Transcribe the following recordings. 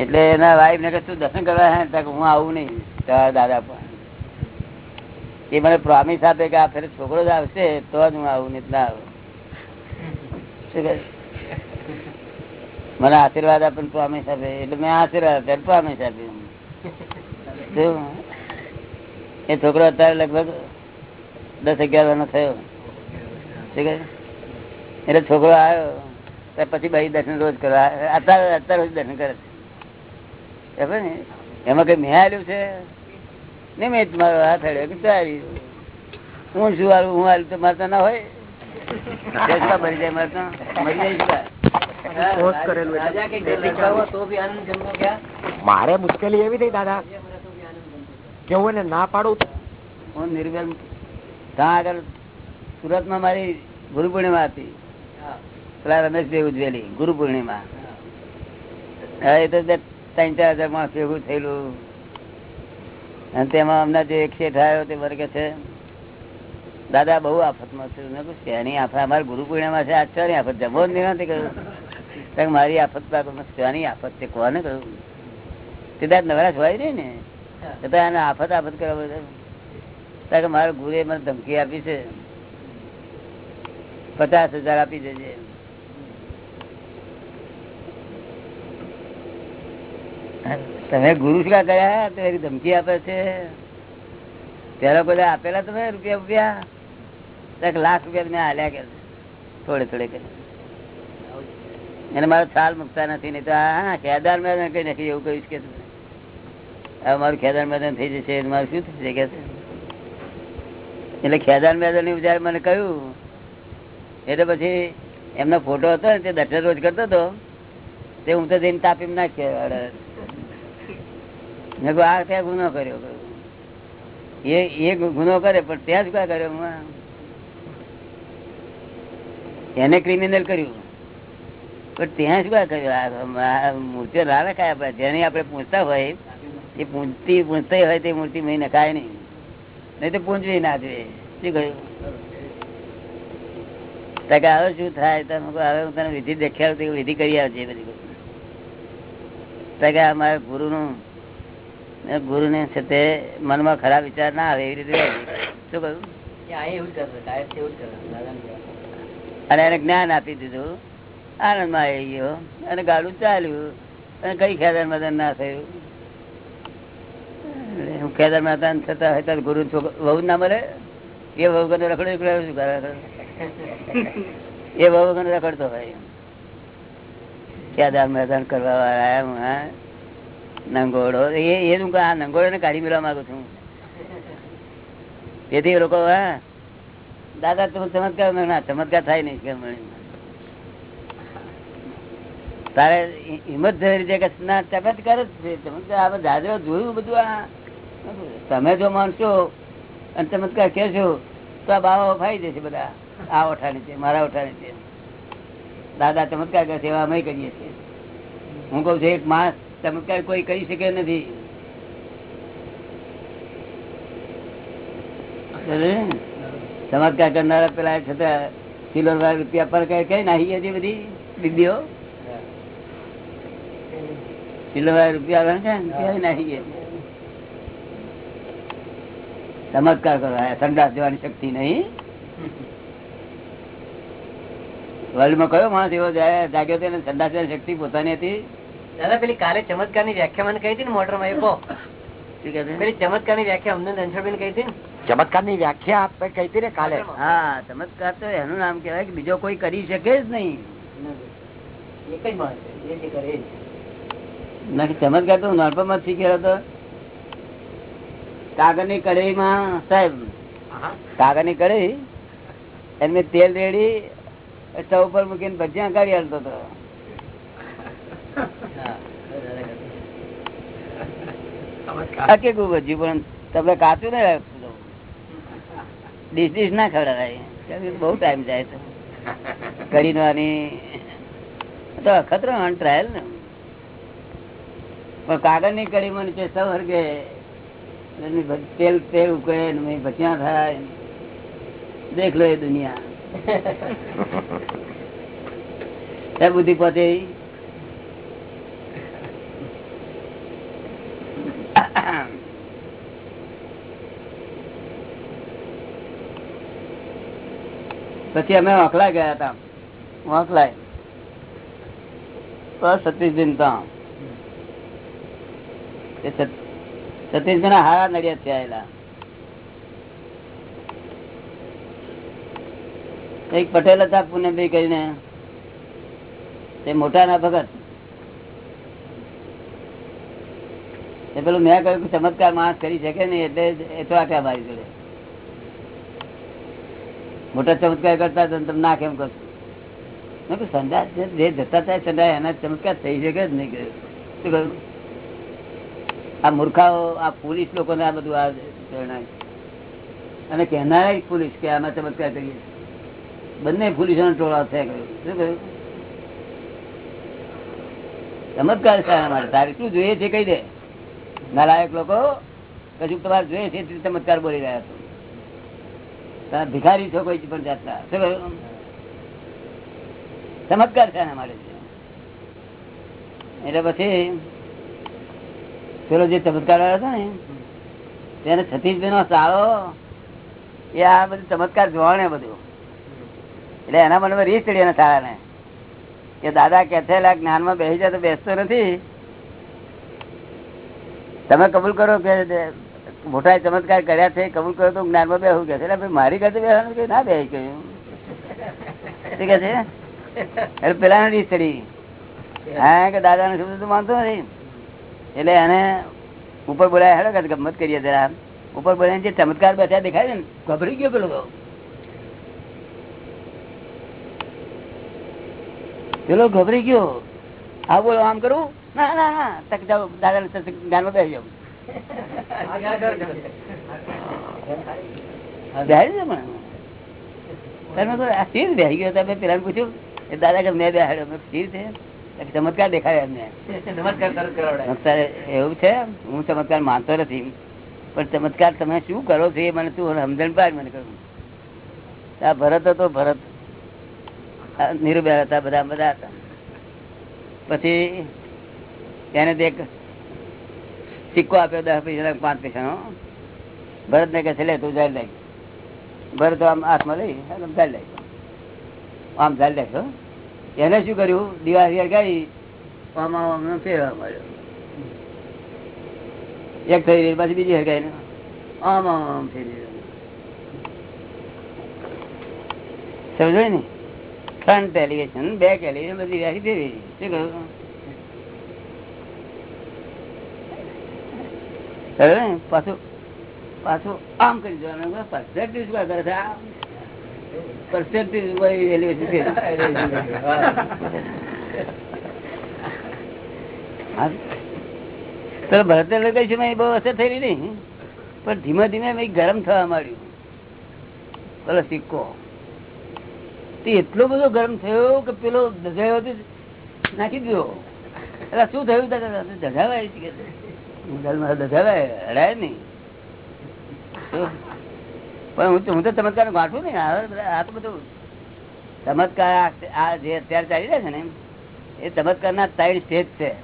એટલે એના વાઈફ ને કે તું દર્શન કરવા હે હું આવું નહીં, તારા દાદા પણ એ મને પ્રોમિસ આપે કે આ ફેર છોકરો જ આવશે, તો જ હું આવું, નહીં ના આવું. મને આશીર્વાદ આપે પ્રોમિસ આપે, એટલે મેં આશીર્વાદ આપે પ્રોમિસ આપી એ છોકરો અત્યારે લગભગ દસ અગિયાર નો થયો? એટલે છોકરો આવ્યો પછી ભાઈ દર્શન રોજ કરવા અત્યારે અત્યારે રોજ દર્શન કરે છે. ખબર ને? એમાં કઈ મેં છે? ને મેં મારો હાથ કે હું શું હાલું? હું આલું તો મારતા ના હોય. મરી જાય મારતા. મરી જાય? મારે મુશ્કેલી એવી થઈ દાદા. કેવું ના પાડું? તો હું નિર્બેલ ત્યાં આગળ સુરતમાં મારી ગુરુ પૂર્ણિમા હતી. પેલા રમેશભાઈ ઉજવેલી ગુરુ પૂર્ણિમા. એ તો તે ત્રણ, ચાર હજાર માણસ ભેગું થયેલું. અને તેમાં હમણાં જે એક શેઠ આવ્યો તે વર્ગે છે. દાદા બહુ આફતમાં છે. મેં કહું શેની આફત? અમારે ગુરુ પૂર્ણિમા છે. આચાર્ય આફત જમો જ નહીં કહ્યું. મારી આફત શેની આફત છે? કોને કહ્યું? તે દાદ નવરાશ હોય નહીં ને? તો એને આફત આફત કરવા કે મારા ગુરુએ મને ધમકી આપી છે. પચાસ હજાર આપી દેજે. તમે ગુરુ શું કર્યા તો ધમકી આપે છે. પેલા બધા આપેલા તમે રૂપિયા રૂપિયા લાખ રૂપિયા તમે હાલ્યા કે થોડે થોડે કે એને મારો ચાલ મુકતા નથી, નહીં તો ખેદાર મેદાન કઈ નથી, એવું કહીશ કે હવે મારું ખેદાર મેદાન થઈ જશે મારું શું થશે કે એટલે ખેદાર મેદાનની જયારે મને કહ્યું. એટલે પછી એમનો ફોટો હતો ને, તે દર્શન રોજ કરતો હતો. તે હું તો જઈને તાપીમ નાખ્યો. ગુનો કર્યો. એ એ ગુનો કરે, પણ ત્યાં જ ક્યાં કર્યો એને ક્રિમિનલ કર્યું. પણ ત્યાં ક્યાં કર્યું. મૂર્તિઓ ના રખાય આપણે. જેની આપણે પૂછતા હોય, એ પૂંજતી પૂંજતી હોય તે મૂર્તિ મેં નખાય નહીં. નહીં તો પૂંજવી ના જોઈએ. શું કહ્યું તકે હવે શું થાય? તમે હવે હું તને વિધિ દેખાડું વિધિ કરી આવજે. બધી તકે અમારા ગુરુનું ને છે તે મનમાં ખરાબ વિચાર ના આવે એવી રીતે શું કહ્યું? અને એને જ્ઞાન આપી દીધું. આનંદમાં આવી ગયો. અને ગાડું ચાલ્યું. અને કઈ ખેતર મદન ના થયું? હું ખેતર મદન થતા હોય ત્યારે ગુરુ વહુ ના મળે? એ વહુ કને રખડો શું કરે? એ વહુ કને રખડતો હોય. કેદાર મેદાન કરવા વાળા આયા હા? નંગોડો એ હું આ નંગોડો ને કાઢી મેળવા માંગુ છું. તેથી લોકો, હા. દાદા તમે ચમત્કાર ના, ચમત્કાર થાય નહીં તારે હિંમત ધરી કે ના, ચમત્કાર જ છે. ચમત્કાર દાદરો જોયું બધું આ. તમે જો માનશો અને ચમત્કાર કહેશો, તો આ બાવા ફાઈ જશે બધા. આ ઓઠા છે, મારા ઓઠા છે. દાદા ચમત્કાર કરશે, એવા અમે કરીએ છીએ. હું કઉ છું, એક માણસ ચમત્કાર કોઈ કરી શકે નથી. ચમત્કાર કરનારા? પેલા છતાં કિલો રૂપિયા પર કઈ નાખી હતી બધી દીદીઓ કિલો ગઈ ચમત્કાર કરો, આ જવાની શક્તિ નહીં. વર્લ્ડમાં કયો માણસ એવો જાગ્યો હતો એને જવાની શક્તિ પોતાની હતી? દાદા પેલી કાલે ચમત્કારની વ્યાખ્યા મને કહી હતી ને મોટરમાં? પેલી ચમત્કારની વ્યાખ્યા અમને રણછોડબેન કહી હતી ચમત્કારની વ્યાખ્યા આપે કહી હતી ને કાલે? હા ચમત્કાર. તો એનું નામ કેવાય કે બીજો કોઈ કરી શકે જ નહીં. એક જ માણસ એ જે કરે એ ચમત્કાર તો હું નાનપણમાં શીખેલો હતો કાગળની કઢાઈમાં સાહેબ કાગળની કઢાઈ એમને તેલ રેડી સ્ટવ પર મૂકીને ભજીયા કાઢી હાલતો હતો. આ કેવું ભજીયું પણ તમે કાચું ને ડીશ ડીશ ના ખવડાવાય. કે બહુ ટાઈમ જાય છે. કરી તો અખતરો ટ્રાયલ ને પણ કાગળની કડી મને નીચે સૌ હરગે. તેલ તેલ ઉકળે ને પછી થાય દેખ લો એ દુનિયા. એ બુદ્ધિ પહોંચે ઈ? પછી અમે ઓખલાય ગયા હતા. ઓખલાય સતીશ દિન તો. સતીશ સત- ના હારા નડિયાદથી આવેલા એક પટેલ હતા પુણ્યભાઈ કરીને. તે મોટા ના ભગત. એ પેલું મેં કહ્યું ચમત્કાર માણસ કરી શકે ને એટલે એ તો આટલા મારી જોડે. મોટા ચમત્કાર કરતા તમે ના કેમ કરશો? સંદાસ જે જતા થાય સંદાસ એના ચમત્કાર થઈ શકે જ નહીં. શું કહ્યું? આ મૂર્ખાઓ, આ પોલીસ લોકોને આ બધું આ જણાય અને કહેનારા પોલીસ કે આમાં ચમત્કાર કરીએ. બંને પોલીસો ટોળા છે કહ્યું. શું કહ્યું? ચમત્કાર છે અમારે તારે શું જોઈએ છે કહી દે. નાલાયક લોકો કશું તમારે જોઈએ છે ચમત્કાર બોલી રહ્યા છો. ભિખારી છો કોઈ પણ જાતના. ચમત્કાર છે એના માટે. એટલે પછી, પેલો જે ચમત્કાર વાળો ને, તેને સતીશભાઈ નો સાળો, એ આ બધું ચમત્કાર જોવાને બધું. એટલે એના મનમાં રીસ ચડી એના સાળાને. કે દાદા કે છે જ્ઞાનમાં બેસી જાય તો બેસતો નથી. તમે કબૂલ કરો કે મોટા ચમત્કાર કર્યા છે, કબૂલ કરો તો જ્ઞાનમાં બેહું કે છે. મારી કરતા બેસવાનું કે ના બેસી ગયું. કે છે? એટલે પેલા નથી ચડી હા, કે દાદા નું શબ્દ માનતો નથી. એટલે એને ઉપર બોલાય, હેડો કે ગમત કરીએ જરા. ઉપર બોલાય જે ચમત્કાર બેઠા દેખાય છે ને ગભરી ગયો પેલો પેલો ગભરી ગયો. આ બોલો, આમ કરું? ના ના ના. તક જાઓ દાદા ને જ્ઞાનમાં બેસી જાઉં દાદા કે મેં બેહાડ્યો? સ્થિર છે. ચમત્કાર એમને. એવું છે? હું ચમત્કાર માનતો નથી. પણ ચમત્કાર તમે શું કરો છો એ મને તું સમજણ પાડ મને કહ્યું આ ભરત હતો ભરત. આ નીરુબેન હતા બધા બધા હતા. પછી એને એક સિક્કો આપ્યો દસ પૈસા પાંચ પૈસાનો ભરત ને કે લે, તું જાય લાગી ભરત આમ હાથમાં લઈ જાય જાળી આમ જાય લાગ્યો એને શું કર્યું? દિવાળી ગાઈ આમ ફેરવા મળ્યો એક થઈ રહી પછી બીજી હરગાઈ ને. આમ આમ ફેરી સમજો ને? ફ્રન્ટ એલિવેશન બેક એલિવેશન બધી વ્યાખી દેવી શું કહ્યું સમજો ને? પાછું પાછું આમ કરી દેવાનું પરસ્પેક્ટિવ શું કરે છે? છે. બહુ અસર થઈ નહીં. પણ ધીમે ધીમે ગરમ થવા માંડ્યું. પેલો સિક્કો. તે એટલો બધો ગરમ થયો કે પેલો દજાયો નાખી દીધો. એટલે શું થયું? દજાવાય છે કે હડાય નહીં. પણ હું તો- ચમત્કાર ગાંઠું ને આ તો બધું ચમત્કાર આ- જે અત્યારે ચાલી રહ્યા છે ને એ ચમત્કાર ના ત્રણ સ્ટેજ છે.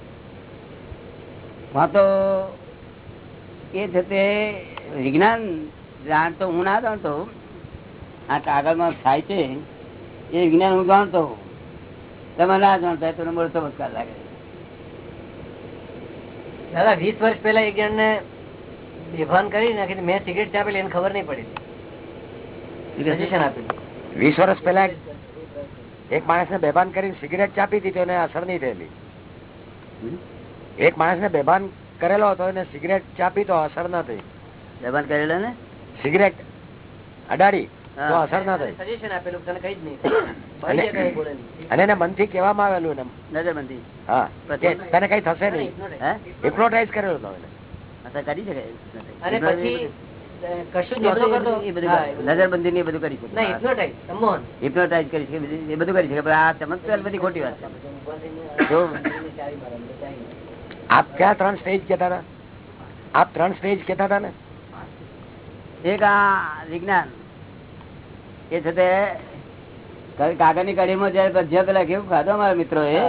તો એ છે તે વિજ્ઞાન જાણતો, હું ના જાણતો આ કાગળમાં થાય છે. એ વિજ્ઞાન હું જાણતો. તમે ના જાણતા તો મને ચમત્કાર લાગે દાદા વીસ વર્ષ પહેલા એક જણ ને બેભાન કરી નાખી મેં સિગરેટ ચાપેલી એને ખબર નહીં પડી. વીસ વર્ષ પહેલા એક- માણસ ને બેભાન કરીને સિગરેટ ચાપી હતી તો એને અસર નહીં થયેલી. એક માણસ ને બેભાન કરેલો હતો એને સિગરેટ ચાપી તો અસર ના થઈ. બેભાન કરેલો ને? સિગરેટ અડાડી. અસર ના થાય. સજેશન આપેલું તને કઈ જ નહીં. અને એને મનથી કહેવામાં આવેલું એને. નજરબંધી. હા. તને કઈ થશે નહીં. હિપ્નોટાઇઝ કરેલો તો અસર કરી શકે? અને પછી અ, કશું જ એ નહોતું બધું- કરતો. એ બધું હા, એ બધું. નજરબંધી ને બધું કરી શકે. હિપ્નોટાઇઝ કરી શકે એ બધું કરી શકે. આ ચમત્કાર બધી ખોટી વાત છે. જો આપ ક્યાં ત્રણ સ્ટેજ કેતા હતા? આપ ત્રણ સ્ટેજ કેતા હતા ને? એક આ વિજ્ઞાન. એ છે તે કાગળની કઢીમાં જયારે ભજીયા પેલા કેવું ખાધો મારા મિત્રો એ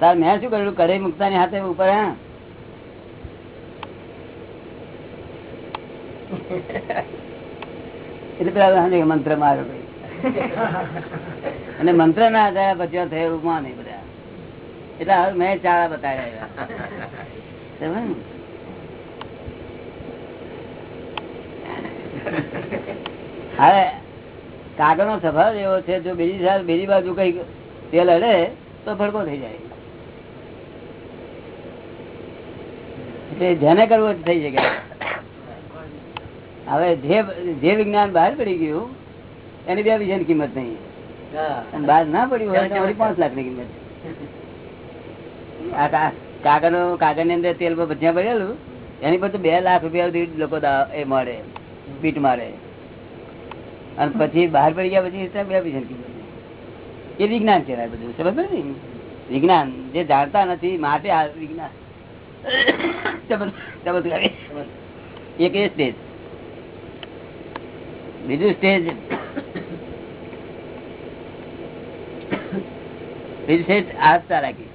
તાર મેં શું કર્યું કઢી મુકતા ની હાથે ઉપર હા. એટલે પેલા મંત્ર મારો અને મંત્ર ના થયા પછી થયા માને બધા. એટલે હવે મેં ચાળા બતાવ્યા? હવે કાગળ નો સ્વભાવ એવો છે જો બીજી સાલ બીજી બાજુ કઈ તે લડે તો ભડકો થઈ જાય. એટલે જેને કરવું થઈ શકે. હવે જે જે વિજ્ઞાન બહાર પડી ગયું એની બે વિષયની કિંમત નહીં. બહાર ના પડ્યું હોય તો પાંચ લાખની કિંમત. આ કાગળ કાગળની અંદર તેલ ભજીયા ભરેલું એની પર તો બે લાખ રૂપિયા લોકો એ મળે પીટ મારે. અને પછી બહાર પડી ગયા પછી તો બે પૈસાની એ વિજ્ઞાન કહેવાય બધું, સમજ ને? વિજ્ઞાન જે જાણતા નથી, માટે આ વિજ્ઞાન. એક એ સ્ટેજ. બીજું સ્ટેજ. બીજું સ્ટેજ આસ્થા રાખી.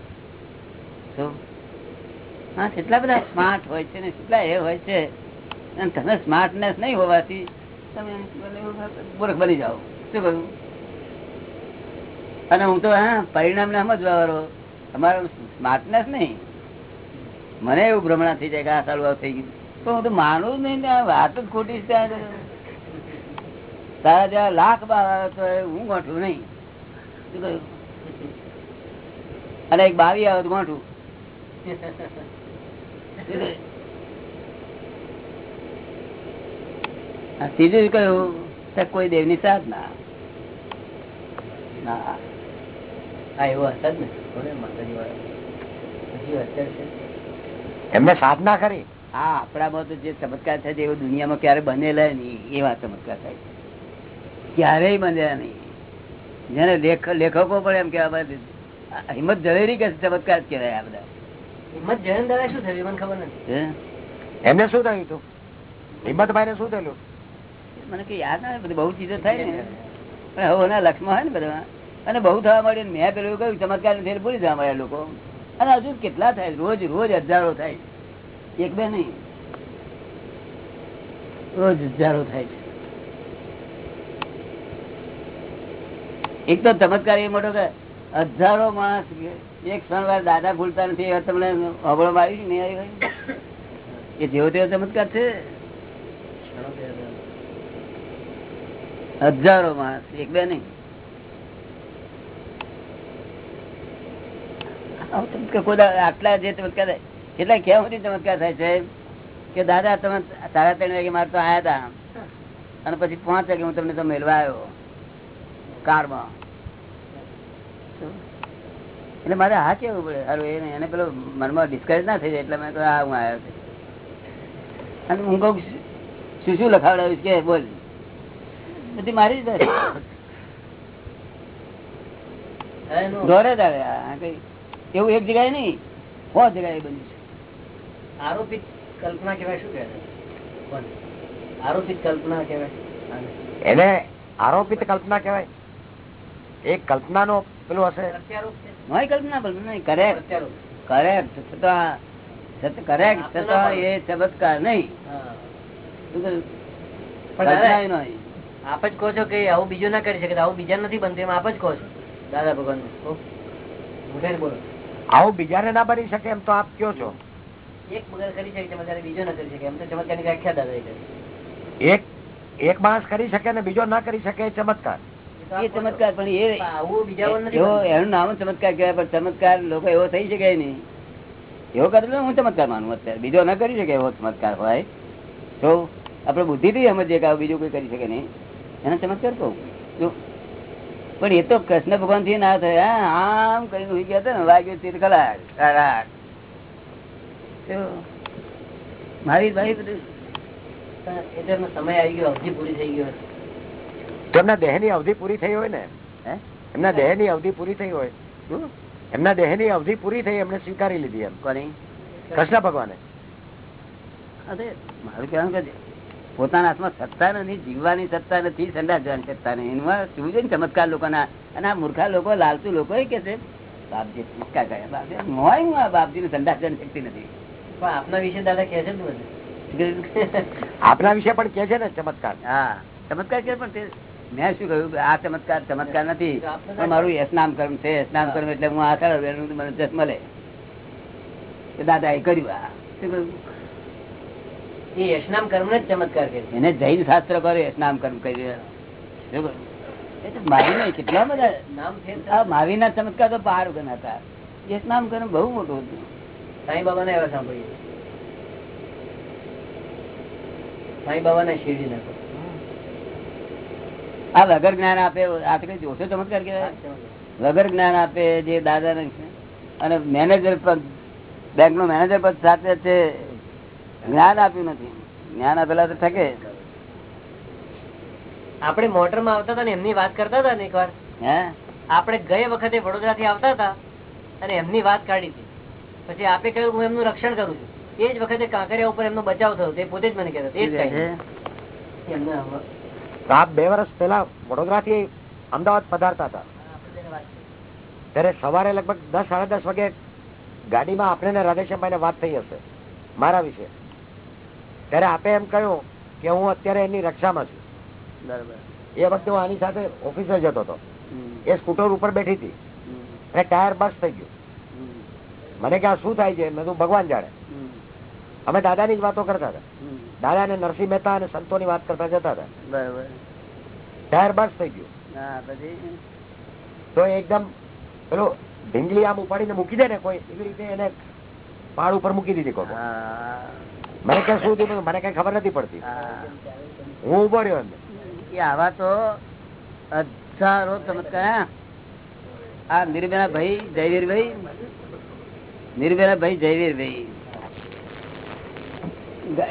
હા કેટલા બધા સ્માર્ટ હોય છે ને, કેટલા એ હોય છે. તમે સ્માર્ટનેસ નહીં હોવાથી તમે બની જાઓ. શું કહ્યું? અને હું તો, હા પરિણામ ને સમજવા વાળો અમારો સ્માર્ટનેસ નહીં. મને એવું ભ્રમણા થઈ જાય કે આ સારું થઈ ગયું. પણ હું તો માનું જ નહીં આ વાત જ ખોટી છે ત્યાં તારા જેવા લાખ બાર આવે તો હું ગોઠવું નહીં. શું કહ્યું? અને એક બાવી આવે તો ગોઠવું. ત્રીજું કહ્યું તો કોઈ દેવની સાધના. ના. એમને સાધના કરી? આ આપણામાં તો જે ચમત્કાર થાય છે એવું દુનિયામાં ક્યારે બનેલા નહીં એવા ચમત્કાર થાય ક્યારેય બનેલા નહીં. જેને લેખ લેખકો પણ એમ કેવા હિંમત ઝવેરી કે ચમત્કાર જ કહેવાય આ બધા? હિંમત જયંત દાદા શું થયું? એ મને ખબર નથી? એમને શું થયું હતું હિંમતભાઈ ને શું થયેલું? મને કઈ યાદ ના બધી બહુ ચીજો થાય ને. પણ હવે લક્ષમાં હોય ને બધા. અને બહુ થવા મળ્યું મેં પેલું કહ્યું, ચમત્કાર નથી, ભૂલી જવા મળ્યા લોકો. અને હજુ કેટલા થાય? રોજ રોજ હજારો થાય. એક બે નહીં. રોજ હજારો થાય છે. એક તો ચમત્કાર એ મોટો કે હજારો માણસ એક ક્ષણ દાદા ભૂલતા નથી, એવા તમને હબળો છે નહીં એ જેવો તેવો ચમત્કાર છે? હજારો માણસ એક બે નહીં. આટલા જે ચમત્કાર કેટલા ક્યાં સુધી ચમત્કાર થાય છે કે દાદા તમે સાડા ત્રણ વાગે મારે તો આયા હતા અને પછી પાંચ વાગે હું તમને તો મેળવા આવ્યો કારમાં. એટલે મારે હા કેવું પડે? સારું એને પેલો મનમાં ડિસ્કરેજ ના થઈ જાય એટલે મેં તો હા, હું આવ્યો અને હું કહું શું શું લખાવડાવ્યું કે બોલ. બધી મારી જ દોરે. હવે એનું દોરે દાડે આ કઈ એવું એક જગ્યાએ નહીં સો જગ્યાએ બન્યું છે. આરોપિત કલ્પના કેવાય શું કહેવાય? આરોપિત કલ્પના કેવાય એને આરોપિત કલ્પના કહેવાય? એ કલ્પનાનો પેલું હશે. કલ્પના બલ્પના નહીં કરેક્ટ પ્રત્યારોપ. કરેક્ટ છતાં કરેક્ટ છતાં એ ચમત્કાર નહીં. આપ જ કહો છો કે આવું બીજું ના કરી શકે આવું બીજા નથી બનતું એમ આપ જ કહો છો. દાદા ભગવાન બોલો. આવું બીજાને ના બની શકે એમ તો આપ કયો છો. એક મગર કરી શકે ચમત્કાર બીજો ના કરી શકે. એમ તો ચમત્કારની વ્યાખ્યા દાદા કરી. એક એક માણસ કરી શકે ને બીજો ના કરી શકે એ ચમત્કાર. એ ચમત્કાર પણ એ. એનું નામ ચમત્કાર કહેવાય પણ ચમત્કાર લોકો એવો થઈ શકે નહીં. એવો કરેલો હું ચમત્કાર માનું અત્યારે. બીજો ના કરી શકે એવો ચમત્કાર હોય. તો આપણે બુદ્ધિ થી સમજીએ કે આવું બીજું કોઈ કરી શકે નહીં. એનો ચમત્કાર કહું જો પણ એ તો કૃષ્ણ ભગવાનથી ના થાય. હા, આમ કઈ હોય ગયા હતા ને વાગ્યું તીર કલાક કલાક મારી ભાઈ બધું સમય આવી ગયો અવધિ પૂરી થઈ ગયો. એમના દેહની અવધિ પૂરી થઈ હોય ને? એમના દેહની અવધિ પૂરી થઈ હોય. એમના દેહની અવધિ પૂરી થઈ એમને સ્વીકારી લીધી એમ. કોની? કૃષ્ણ ભગવાને. મારું કહેવાનું કે પોતાના હાથમાં સત્તા નથી જીવવાની સત્તા નથી સંદાસ જવાની સત્તા નહીં એમાં શું છે ને ચમત્કાર લોકોના? અને આ મૂર્ખા લોકો લાલતુ લોકો કે છે બાપજી ચમત્કાર કર્યા બાપજી. મોય હું આ બાપજી સંદાસ જવાની શક્તિ નથી. પણ આપના વિશે દાદા કહે છે ને આપના વિશે પણ કે છે ને ચમત્કાર. હા ચમત્કાર કે પણ તે મેં શું કહ્યું કે આ ચમત્કાર ચમત્કાર નથી. પણ મારું યશનામ કર્મ છે યશનામ કર્મ એટલે હું આ કરું મને જસ મળે દાદા એ કર્યું આ. શું કહ્યું? એ યશનામ કર્મ ને ચમત્કાર કે એને જૈન શાસ્ત્ર કરે યશનામ કર્મ કરી માવી નહીં કેટલા બધા? નામ છે આ મહાવીરના ચમત્કાર તો બહાર વગર હતા યશનામ કર્મ બહુ મોટું હતું. સાંઈ બાબા ને એવા સાંભળીએ. સાંઈ બાબા ને શિરડી ના આ વગર જ્ઞાન આપે આ તો કઈ ચમત્કાર કહેવાય? વગર જ્ઞાન આપે જે દાદા અને મેનેજર પદ બેંક નો મેનેજર પદ સાથે છે જ્ઞાન આપ્યું નથી. જ્ઞાન આપેલા તો થકે આપણે મોટરમાં આવતા હતા ને એમની વાત કરતા હતા ને એક વાર આપણે ગયે વખતે વડોદરા થી આવતા હતા અને એમની વાત કાઢી હતી. પછી આપે કહ્યું હું એમનું રક્ષણ કરું છું. એ જ વખતે કાંકરિયા ઉપર એમનો બચાવ થયો. તે પોતે જ મને કહેતા આપ બે વર્ષ પહેલા વડોદરા થી અમદાવાદ પધારતા હતા. ત્યારે સવારે લગભગ દસ સાડા દસ વાગે ગાડીમાં આપણે ને રાધેશ્યામભાઈ વાત થઈ હશે. મારા વિશે. ત્યારે આપે એમ કહ્યું કે હું અત્યારે એની રક્ષામાં છું. બરોબર. એ વખતે હું આની સાથે ઓફિસે જતો હતો. એ સ્કૂટર ઉપર બેઠી હતી. અને ટાયર બસ થઈ ગયું. મને કે આ શું થાય છે? મેં ભગવાન જાણે. અમે દાદાની જ વાતો કરતા હતા. દાદા ને નરસિંહ મહેતા અને સંતોની વાત કરતા જતા હતા. બરોબર. ટાયર બસ થઈ ગયું. તો એકદમ પેલો ઢીંગલી આમ ઉપાડીને મૂકી દે ને કોઈ એવી રીતે એને પહાડ ઉપર મૂકી દીધી કોઈ મને કઈ શું થયું? મને કઈ ખબર નથી પડતી. હું. ઊભો રહ્યો આવા તો હજારો ચમત્કાર આ નિર્ભેના ભાઈ જયવીર ભાઈ નિર્ભેના ભાઈ જયવીર ભાઈ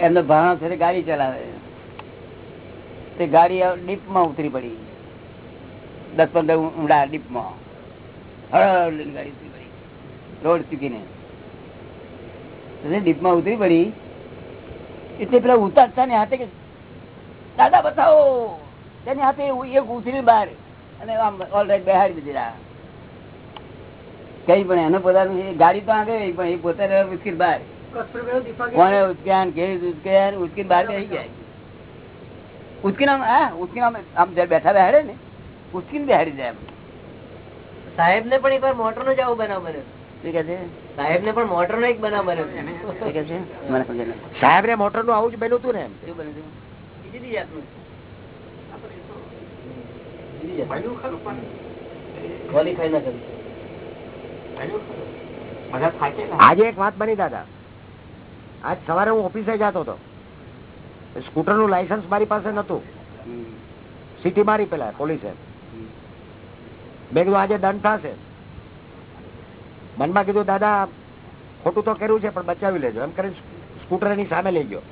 એમનો ભાણો છે ગાડી ચલાવે. તે ગાડી ડીપમાં ઉતરી પડી. દસ પંદર ઊંડા ડીપમાં. હળહળ ગાડી ઉતરી પડી. રોડ ચૂકીને. ડીપમાં ઉતરી પડી. એટલે પેલા ઉતારતા ને હાથે દાદા, બતાવો. તેની હાથે એક ઉતરી બહાર અને આમ ઓલરાઈટ બેહાડી દીધી કઈ પણ એનો પોતાનું ગાડી તો આગળ પણ એ પોતાને ઉચકી બહાર કોને ઉચક્યા ને કેવી રીતે ઉચક્યા ને ઉચકીને બહાર થઈ ગયા. ઉચકીને આમ, હા ઉચકીને આમ આમ બેઠા બેહાડે ને ઉચકીને બેહાડી જાય. સાહેબ ને પણ એકવાર મોટર નો જ આવો બનાવ બન્યો સાહેબ ને પણ મોટર નો એક બનાવ બન્યો શું કે છે? મને સમજે નહીં. સાહેબ ને મોટરનું આવું જ બન્યું હતું ને. આજે એક વાત બની દાદા. આજ સવારે હું ઓફિસે જતો હતો. સ્કૂટરનું લાયસન્સ મારી પાસે નતું. સિટી મારી પેલા પોલીસે. મેં કીધું આજે દંડ થશે. મનમાં કીધું દાદા ખોટું તો કર્યું છે પણ બચાવી લેજો. એમ કરીને સ્કૂટરની સામે લઈ ગયો.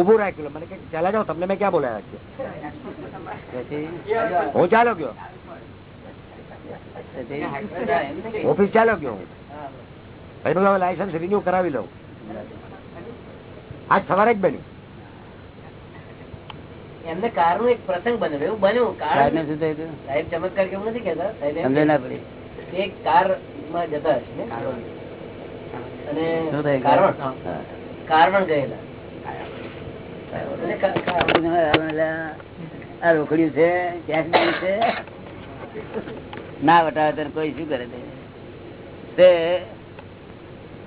ઉભું રાખ્યું. મને કઈ ચાલ્યા જાઓ તમને મેં ક્યાં બોલાયા છે? હું ચાલો ગયો. ઓફિસ ચાલો ગયો હું. પછી હવે લાયસન્સ રિન્યુ કરાવી લઉં. આજ સવારે જ બન્યું. એમને કારનું એક પ્રસંગ બન્યો એવું બન્યું. કાર? સાહેબ ચમત્કાર કેવું નથી કેતા સાહેબ એક કાર માં જતા હશે અને ગયેલા આ રોકડ્યું છે ક્યાંક છે. ના વટાવે તો કોઈ શું કરે તે? તે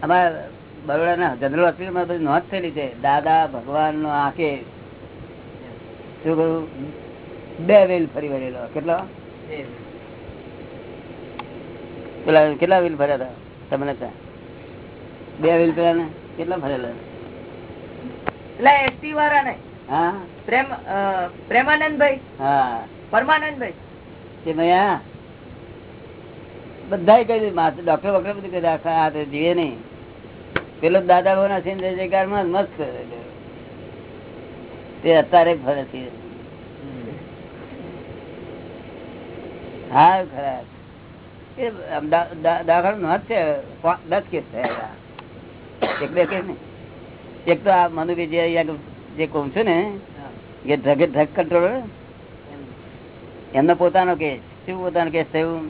અમારા બરોડાના જનરલ હોસ્પિટલમાં બધી નોંધ થયેલી છે. દાદા ભગવાન નો આંખે શું કહ્યું? બે વેલ ફરી વળેલો. કેટલો? પેલા કેટલા વિલ ભર્યા હતા તમને ત્યાં બે વિલ પેલા ને? કેટલા ભરેલા? એટલે એસટી વાળા ને. હા. પ્રેમ પ્રેમાનંદભાઈ. હા. પરમાનંદભાઈ. કે બધા કહી દીધું ડોક્ટર વોક્ટર બધું કહી દીધું, આ જીવે નહીં. પેલો દાદા ભવના સિંહ જય જયકારમાં મસ્ત કરે તે અત્યારે ફરે છે. હા ખરા. એ દાખલ નો છે દસ કેસ થયા એક એક તો આ મનુભાઈ જે કહું છું ને એ ડ્રગ ડ્રગ કંટ્રોલ એમનો પોતાનો કેસ. શું પોતાનો કેસ થયું?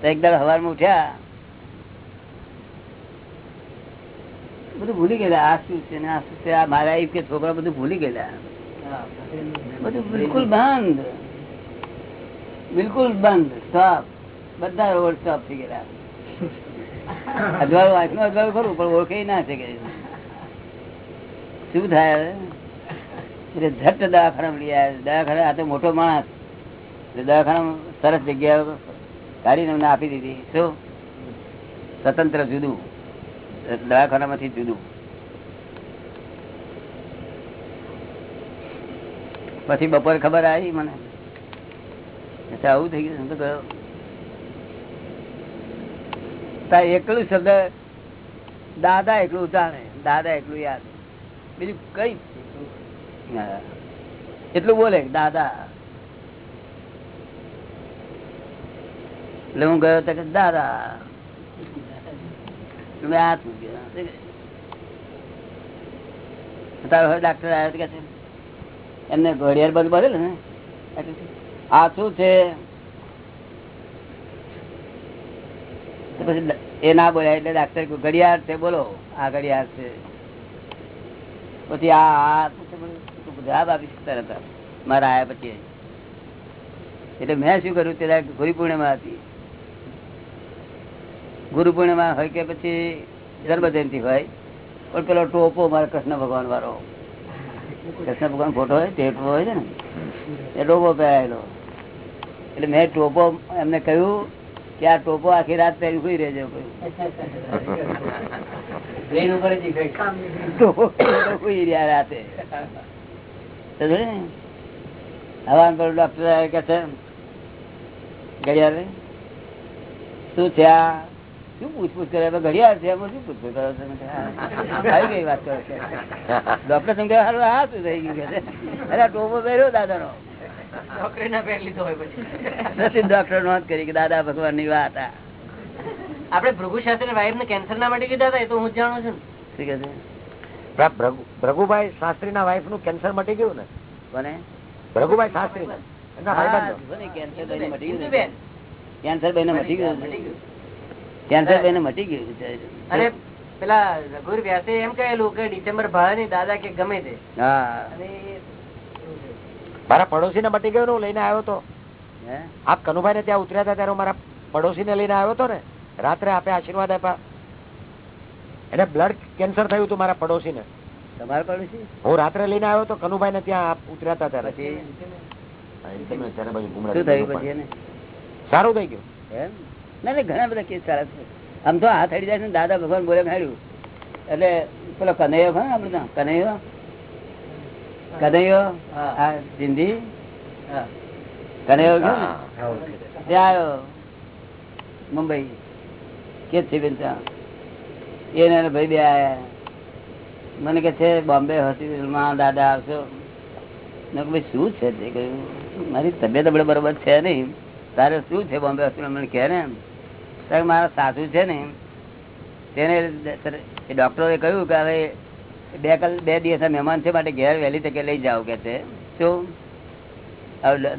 તો એકદમ હવારમાં ઉઠ્યા. બધું ભૂલી ગયેલા. આ શું છે ને, આ શું છે? આ મારા કે છોકરા બધું ભૂલી ગયેલા. બધું બિલકુલ બંધ. બિલકુલ બંધ. સ્ટોપ બધા રોડ સ્ટોપ થઈ ગયેલા અજવાળું આંખનું અજવાળું ખરું, પણ ઓળખે ના શકે શું થાય એટલે ઝટ દવાખાના લઈ આવ્યા. દવાખાના આ તો મોટો માણસ. દવાખાના સરસ જગ્યા કાઢીને અમને આપી દીધી. શું? સ્વતંત્ર જુદું. દવાખાનામાંથી જુદું. પછી બપોર ખબર આવી મને. આવું થઈ ગયું તો ગયો એકલું શબ્દ દાદા એકલું જાણે, દાદા એકલું યાદ. બીજું કઈ એટલું બોલે, દાદા. એટલે હું ગયો કે દાદા. મેં હાથ મૂક્યો. તારો હવે ડાક્ટર આવ્યો કે એમને ઘડિયાળ બંધ બધેલું ને? આ શું છે? પછી એ ના બોલ્યા એટલે ડાક્ટર ઘડિયાળ છે, બોલો. આ ઘડિયાળ છે. પછી આ જવાબ આપી તરત મારા આયા પછી એટલે મેં શું કર્યું? તે ગુરુ પૂર્ણિમા હતી. ગુરુ પૂર્ણિમા હોય કે પછી જન્મ જયંતિ હોય, પણ પેલો ટોપો મારો કૃષ્ણ ભગવાન વાળો. કૃષ્ણ ભગવાન ફોટો હોય ટોપો હોય છે ને? એ ટોપો પહેરાયેલો. એટલે મેં ટોપો એમને કહ્યું કે આ ટોપો આખી રાત પહેરી સુઈ રહેજો કહ્યું ઉપર ટોપો સુઈ રહ્યા રાતે. હવાન પર ડોક્ટર કે છે? ઘડિયાળ શું થયા શું પૂછપૂછ કરે? ઘડિયાળ છે. એમાં શું પૂછપૂછ કરો છો? મેં કીધું, "હા, આવી ગઈ વાત કરો છો ડોક્ટર સમજે હારું આ શું થઈ ગયું કે અરે ટોપો પહેર્યો દાદાનો. ડોક્ટરે ના પહેરી લીધો હોય પછી. નથી ડોક્ટર નોંધ કરી કે દાદા ભગવાનની વાત આપડે આપણે ભૃગુ શાસ્ત્રી વાઈફ ને કેન્સર ના માટે કીધા હતા એ તો હું જાણું છું ઠીક છે? ભ્રગુભાઈ શાસ્ત્રી ના વાઈફનું કેન્સર મટી ગયું ને? કોને? ભ્રગુભાઈ શાસ્ત્રી. કેન્સર મટી ગયું કેન્સર મટી ગયું પેલા રઘુર વ્યાસે એમ કહેલું કે ડિસેમ્બર ભાડે ની દાદા કે ગમે તે. હા. મારા પડોશી ને મટી ગયો લઈને આવ્યો તો. આપ કનુભાઈ ને ત્યાં ઉતર્યા હતા ત્યારે મારા પડોશી ને લઈને આવ્યો હતો ને? રાત્રે આપે આશીર્વાદ આપ્યા. એને બ્લડ કેન્સર થયું હતું મારા પડોશી ને તમારે પડોશી? હું રાત્રે લઈને આવ્યો તો કનુભાઈ ને ત્યાં ઉતર્યા હતા ત્યારે. પછી? તમે ત્યારે બાજુ ગુમરા શું થયું પછી એને? સારું થઈ ગયું. એમ? ના ના ઘણા બધા કેસ સારા છે. આમ તો હાથ હડી જાય છે ને દાદા ભગવાન બોલે ખાડ્યું એટલે પેલો કનૈયો આપડે કનૈયો? કનૈયો. આ સિંધી? કનૈયો. ત્યાં આવ્યો. મુંબઈ. કે છે બેન એને ભાઈ બે આયા. મને કે છે બોમ્બે હોસ્પિટલમાં દાદા આવશો. મેં ભાઈ શું છે? તે કહ્યું મારી તબિયત આપણે બરોબર છે નહીં. તારે શું છે બોમ્બે હોસ્પિટલ મને કહે ને તારે મારા સાસુ છે ને તેને એ ડોક્ટરે કહ્યું કે હવે બે કલ બે દિવસ મહેમાન છે માટે ઘેર વહેલી તકે લઈ જાઓ કે શું?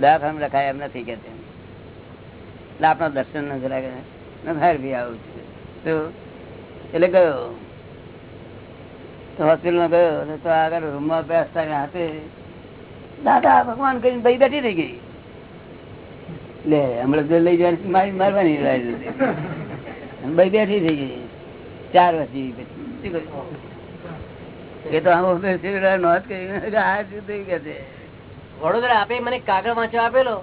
દવાખાનું રખાય એમ નથી કે આપણા દર્શન નથી લાગે મેં બહાર આવું છું. એટલે ગયો તો હોસ્પિટલમાં ગયો તો આગળ રૂમમાં બેસતા હાથે દાદા ભગવાન કરીને ભાઈ બેઠી થઈ ગઈ. લે, હમણાં લઈ જવાની મારી મારવાની રાહ. ભાઈ બેઠી થઈ ગઈ. ચાર વર્ષ જેવી પછી. શું કર્યું? એ તો આમ નોંધ કરી આ શું થયું કે છે. વડોદરા આપે મને કાગળ વાંચવા આપેલો.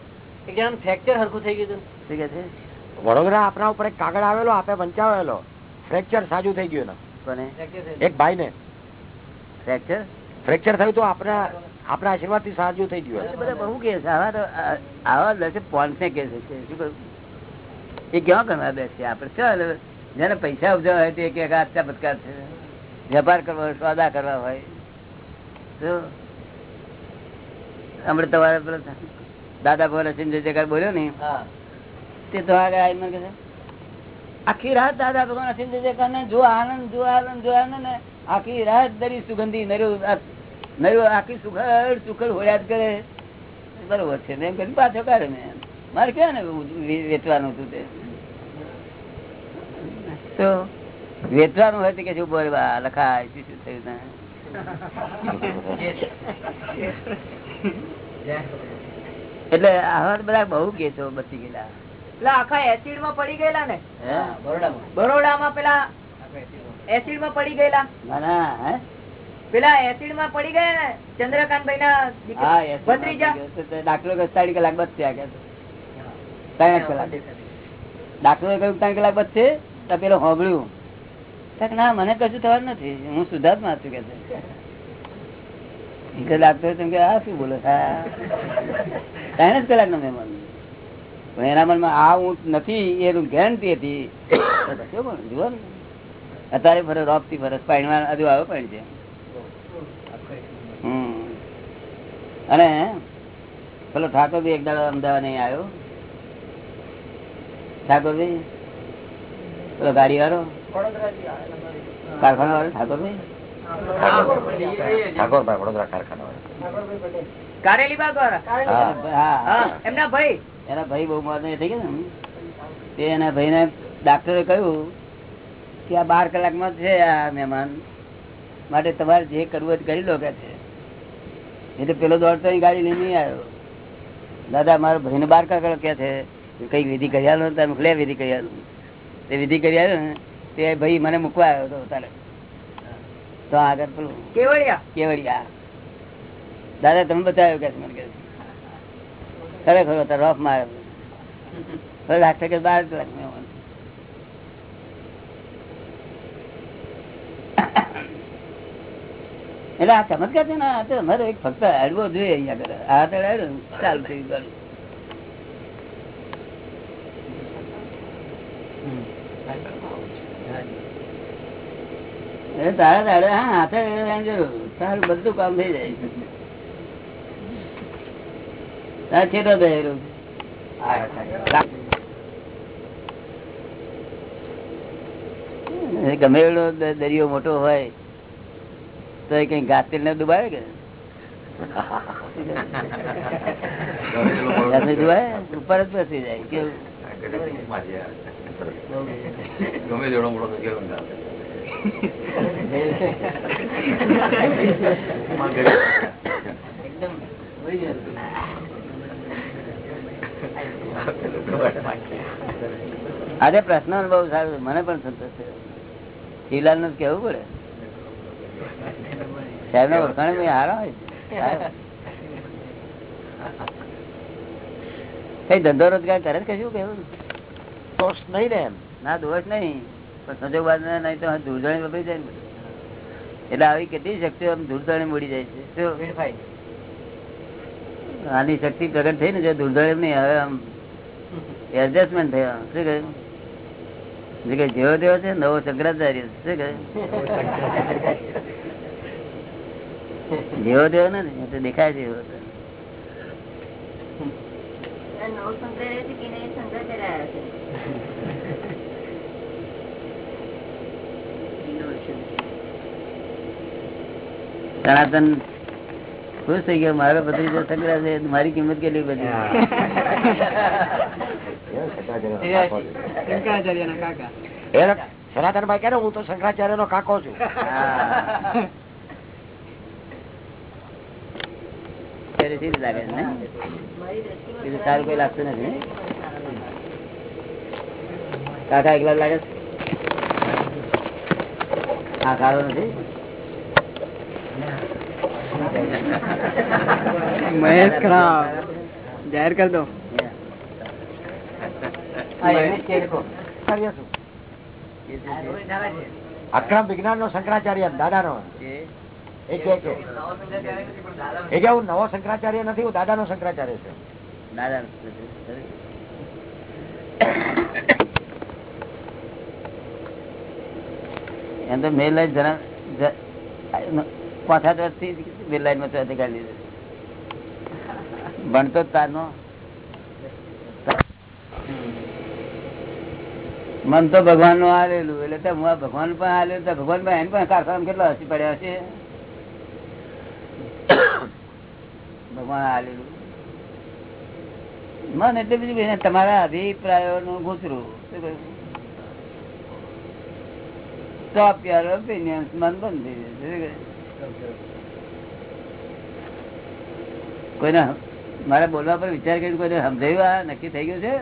એક જણા ફ્રેક્ચર હરખું થઈ ગયું શું કે છે? વડોદરા આપણા ઉપર એક કાગળ આવેલો આપે વંચાવેલો. ફ્રેક્ચર સાજુ થઈ ગયું એક ભાઈ ને ફ્રેક્ચર? ફ્રેક્ચર થયું તો આપણા આપણા આશીર્વાદથી સાજુ થઈ ગયું બધા બહુ કેસ આવા તો આવા દસે ને કેસ છે શું કહ્યું એ ક્યાં કરવા બેસે? આપણે ચાલ જેને પૈસા ઊભા હોય તે કે આ ચમત્કાર છે. વેપાર કરવો હોય સોદા કરવા હોય હમણાં તમારે દાદા ભગવાન બોલ્યો ને તે તો આગળ મને આખી રાત દાદા ભગવાન જે ને જો આનંદ જો આનંદ જો આનંદ ને આખી રાત દરી સુગંધી નર્યો નર્યો આખી સુખડ સુખડ હોળ્યા કરે. બરોબર છે મેં કરી પાછો કાઢે મેં મારે ક્યાં ને વેચવાનું હતું તે? તો વેચવાનું હોય તો કે શું બોલવા લખાય શું શું થયું એટલે આવા બધા બહુ કેસો બચી ગયેલા. પેલા આખા એસિડમાં પડી ગયેલા ને? બરોડામાં? બરોડામાં પેલા એસિડમાં પડી ગયેલા. ના ના હે? પેલા એસિડમાં પડી ગયા ને ચંદ્રકાંત ભાઈ ના ભત્રીજા. ડાક્ટરો કલાક બચશે ત્રણ કલાક. ડાક્ટરો કહ્યું ત્રણ કલાક બચશે? તો પેલો હોબળ્યું ના, મને કશું થવાનું નથી. હું સુધાર્થમાં છું કે લાગતો હોય કે, આ શું બોલો ત્રણ જ કલાક નો મહેમાન. પણ એના મનમાં આ હું નથી, એનું ગેરંટી હતી. જુઓ ને. અત્યારે ફરે રોપ ફરસ પાણીમાં હજુ આવે પાણી છે. અને પેલો ઠાકોર બી એક દાડો અમદાવાદ નહીં આવ્યો. ઠાકોર ભાઈ પેલો ગાડી વાળો કારખાના વાળા ઠાકોર ભાઈ ઠાકોરભાઈ? વડોદરા કારખાના વાળા. કારેલી એમના ભાઈ? એના ભાઈ બહુ મહત્વ થઈ ગયા ને? તે એના ભાઈ ને ડાક્ટરે કહ્યું કે આ બાર કલાકમાં છે આ મહેમાન. માટે તમારે જે કરવું હોય તે કરી લો કે છે. એટલે પેલો દોડતો અહીં ગાડી લઈને નહીં આવ્યો. દાદા મારા ભાઈને બાર કલાક કે છે? કઈ વિધિ કરી આલો મોકલે વિધિ કરી આલો. તે વિધિ કરી આવ્યો ને? તે ભાઈ મને મૂકવા આવ્યો હતો તારે. તો આગળ પેલું કેવડિયા? કેવડિયા. દાદા તમે બતાવ્યો કે મને કે. ખરેખર તારો રોફ મારે ડાક્ટર કે બાર કલાક મહેમાન. એટલે આ ચમત્કાર છે ને આ તો અમારે એક ફક્ત અડવો જોઈએ અહીંયા આગળ. આ તો ચાલુ થઈ ગયું. તારા દાડે હા હાથે જરૂર તારું બધું કામ થઈ જાય. તારે છેટો થયેલું ગમે એવડો દરિયો મોટો હોય તો એ કઈ ગાતિલ ને ડુબાવે કે દુબાય ઉપર જ બેસી જાય કેવું? ગમે જોડો મોડો તો ગયું. આજે પ્રશ્ન બહુ સારું મને પણ સંતોષ છે શિવલાલનું કેવું પડે? સાહેબ ને ઓળખાણ હારા હોય. કઈ ધંધો રોજગાર કરે છે કશું કેવું દોષ નહીં ને એમ. ના દોષ નહીં. પણ સંજોગ નહીં તો ધૂળધણી વપરી જાય ને એટલે આવી કેટલી શક્તિઓ આમ ધૂળધણી મળી જાય છે. આની શક્તિ પ્રગટ થઈ ને જે ધૂળધણી નહીં હવે આમ એડજસ્ટમેન્ટ થયા શું કહ્યું? જે કે જેવો તેવો છે નવો શંકરાચાર્ય. શું કહ્યું? જેવો તેવો નથી તો દેખાય છે એવો તો. સનાતન ખુશ થઈ ગયો મારો ભત્રીજો શંકરા છે મારી કિંમત કેટલી બધી? સનાતન ભાઈ કે હું તો શંકરાચાર્ય નો? કાકો છું સારું કોઈ લાગતું નથી ને? કાકા એકલા લાગે છે? હા સારો નથી? મહેશ ખરાબ. જાહેર કર દો? અક્રમ વિજ્ઞાન નો શંકરાચાર્ય દાદા નો એ કે હું નવો શંકરાચાર્ય નથી હું દાદા નો શંકરાચાર્ય છું. દાદા એમ તો મેલ લાઈન જરા પાંચ વર્ષથી મેલ લાઈનમાં કાઢી દીધું ભણતો તારનો. મન તો ભગવાનનું હાલેલું, એટલે હું ભગવાન પણ આલેલું તો ભગવાન પણ એને પણ કારખાના કેટલા હસી પડ્યા છે ભગવાન હાલેલું. મન એટલે બીજું તમારા અભિપ્રાયો નું ગુસરું શું કહ્યું? Stop યોર ઓપિનિયન્સ મન બંધ થઈ જશે. કોઈને મારે બોલવા પર વિચાર કર્યો કોઈને સમજાયું આ નક્કી થઈ ગયું છે?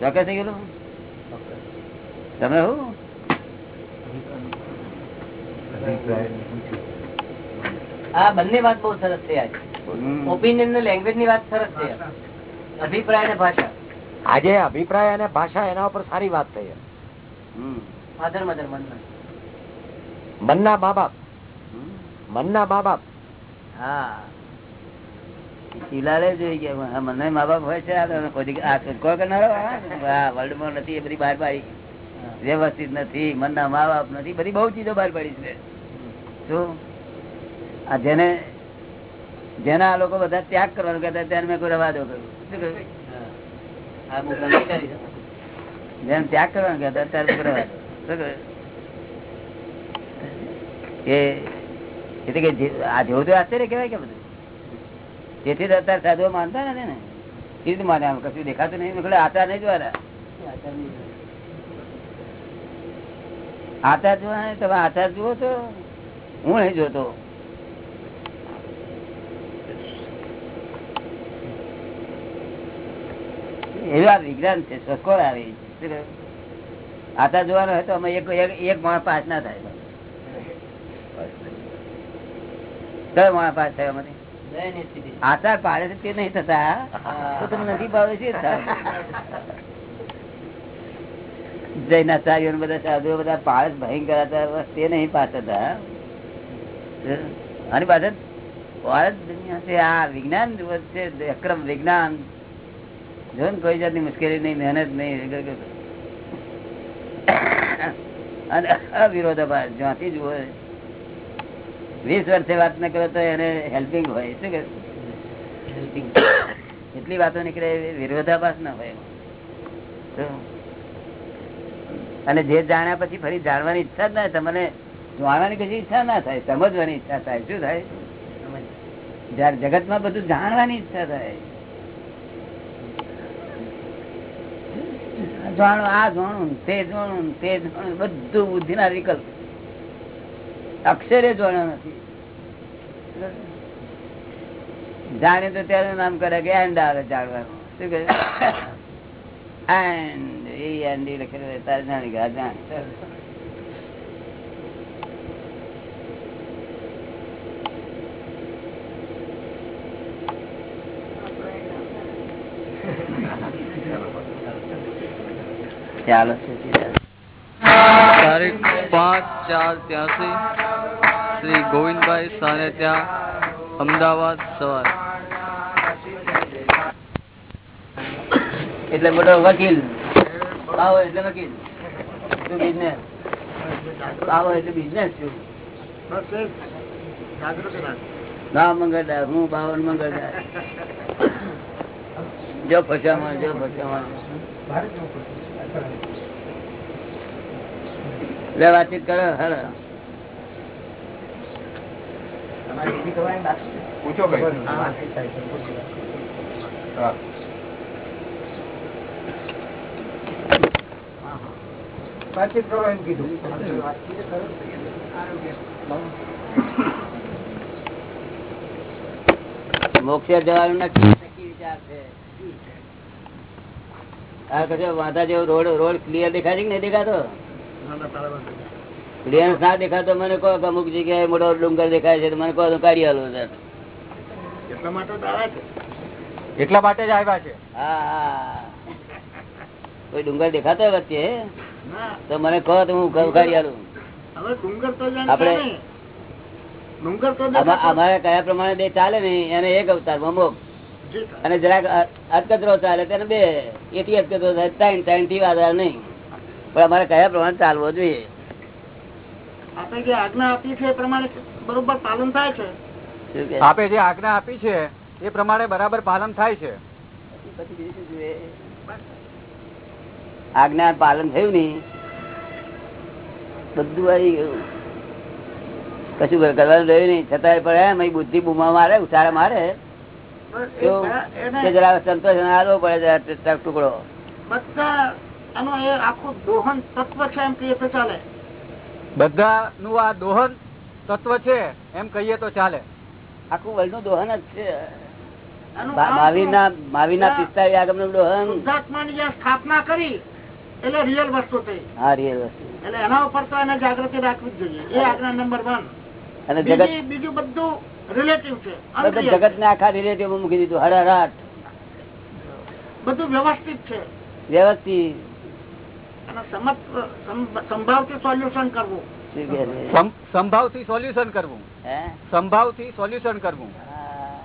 ચોક્કસ થઈ ગયેલું તમે હું? આ બંને વાત બહુ સરસ છે આજે. હમ. ઓપિનિયન ને લેંગ્વેજની વાત સરસ છે. અભિપ્રાય અને ભાષા. આજે અભિપ્રાય અને ભાષા એના ઉપર સારી વાત થઈ. મધર મનના મા બાપ મનના મા બાપ હા શિલાલે જોઈ ગયા મને મા બાપ હોય છે આ તો કોઈ દી- આ છોકરો કરનારો આ વર્લ્ડમાં નથી એ બધી બહાર પાડી. વ્યવસ્થિત નથી મનના મા બાપ નથી બધી બહુ ચીજો બહાર પાડી છે. શું? આ જેને જેના આ લોકો બધા ત્યાગ કરવાનું કહેતા ત્યારે મેં કોઈ રવાદો કર્યું. શું કહ્યું. જેને ત્યાગ કરવાનું કહેતા ત્યારે રવાદો તો અત્યારે સાધુઓ માનતા ને. એ માને, આમ કશું દેખાતું નહીં આચાર નહીં જોવાના. આચાર જોવા તમે આચાર જુઓ છો હું નહીં જોતો. એવા વિજ્ઞાન છે સકોર આવે. આચાર જોવાનો હોય તો અમે એક એક- માણસ પાસ ના થાય. કયો માણસ પાસ થયો આચાર પાડે છે તે નહીં થતા. તો નથી પાડે છે જૈનાચાર્યો ને બધા સાધુઓ બધા પાળસ ભયંકર હતા તે નહીં પાસ થતા આની પાછળ ભારત દુનિયા છે. આ વિજ્ઞાન છે અક્રમ વિજ્ઞાન. જો ને કોઈ જાતની મુશ્કેલી નહીં મહેનત નહીં અને અવિરોધાભાસ જ્યાંથી જુઓ વીસ વર્ષે વાત ન કરો તો એને હેલ્પિંગ હોય. શું કે એટલી વાતો નીકળે વિરોધાભાસ ના હોય. અને જે જાણ્યા પછી ફરી જાણવાની ઈચ્છા જ ના થાય. તમને જાણવાની કશી ઈચ્છા ના થાય. સમજવાની ઈચ્છા થાય. શું થાય? જગતમાં જગતમાં બધું જાણવાની ઈચ્છા થાય. જાણો આ જાણું તે જાણું તે જાણું બધું બુદ્ધિ ના વિકલ્પ. અક્ષરે જાણ્યો નથી. જાણે તો ત્યારે નામ કરે કે એન્ડ આવે જાણવાનું. શું કહે? એન્ડ એ એન્ડ લખેલું તારે જાણી ગયા જાણ. ચાલો તારીખ પાંચ ચાર ત્યાંસી શ્રી ગોવિંદભાઈ સાને ત્યાં અમદાવાદ સવાર. એટલે મોટો વકીલ. આવો એટલે વકીલ. શું બિઝનેસ આવો એટલે બિઝનેસ છું ના મંગળદાર હું બાવન મંગળદાર જો ફસામાં જો ફસામાં. લે વાતચીત કરો હેલો. પૂછો કઈ હા. વાતચીત કરો એમ કીધું. મોક્ષે જવાનું નક્કી નક્કી વિચાર છે. આ કશો વાંધા જેવો રોડ રોડ ક્લિયર દેખાય છે કે નહીં દેખાતો? ક્લિયર ના દેખાતો? મને કહો કે અમુક જગ્યાએ મોટો ડુંગર દેખાય છે મને કહો તો કાઢી આલો સર. એટલા માટે જ આવ્યા છે. હા હા. કોઈ ડુંગર દેખાતો વચ્ચે? તો મને કહો તો હું આલું. આપણે અમારે કયા પ્રમાણે બે ચાલે ને? એને એક અવતાર મોક્ષ અને જરાક અટકચરો ચાલે તેને બે એથી અટકચરો થાય ત્રણ ત્રણથી વધારે નહીં. પણ અમારે કયા પ્રમાણે ચાલવો જોઈએ? આપણે જે આજ્ઞા આપી છે એ પ્રમાણે બરોબર પાલન થાય છે. આપે જે આજ્ઞા આપી છે એ પ્રમાણે બરાબર પાલન થાય છે? આજ્ઞા પાલન થયું નહીં. બધું આવી ગયું. કશું કરવાનું રહ્યું નહીં. છતાં પણ એમ બુદ્ધિ બુમા મારે ઉછાળા મારે. જરા સંતોષ આલવો પડે ટુકડો. બધા આનું એ આખું દોહન તત્વ છે એમ કહીએ તો ચાલે. બધા નું આ દોહન તત્વ છે એમ કહીએ તો ચાલે. આખું વર્લ્ડનું દોહન જ છે. સ્થાપના કરી એટલે રિયલ વસ્તુ થઈ. હા રિયલ વસ્તુ. એટલે એના ઉપર તો એને જાગૃતિ રાખવી જ જોઈએ. એ આજ્ઞા નંબર વન અને બીજું બધું રિલેટિવ છે જગત ને આખા રિલેટિવ મૂકી દીધું હરારાટ બધું વ્યવસ્થિત છે. વ્યવસ્થિત. સંભાવથી સોલ્યુશન કરવું. શું સંભાવથી સોલ્યુશન કરવું. હે? સંભાવથી સોલ્યુશન કરવું હા.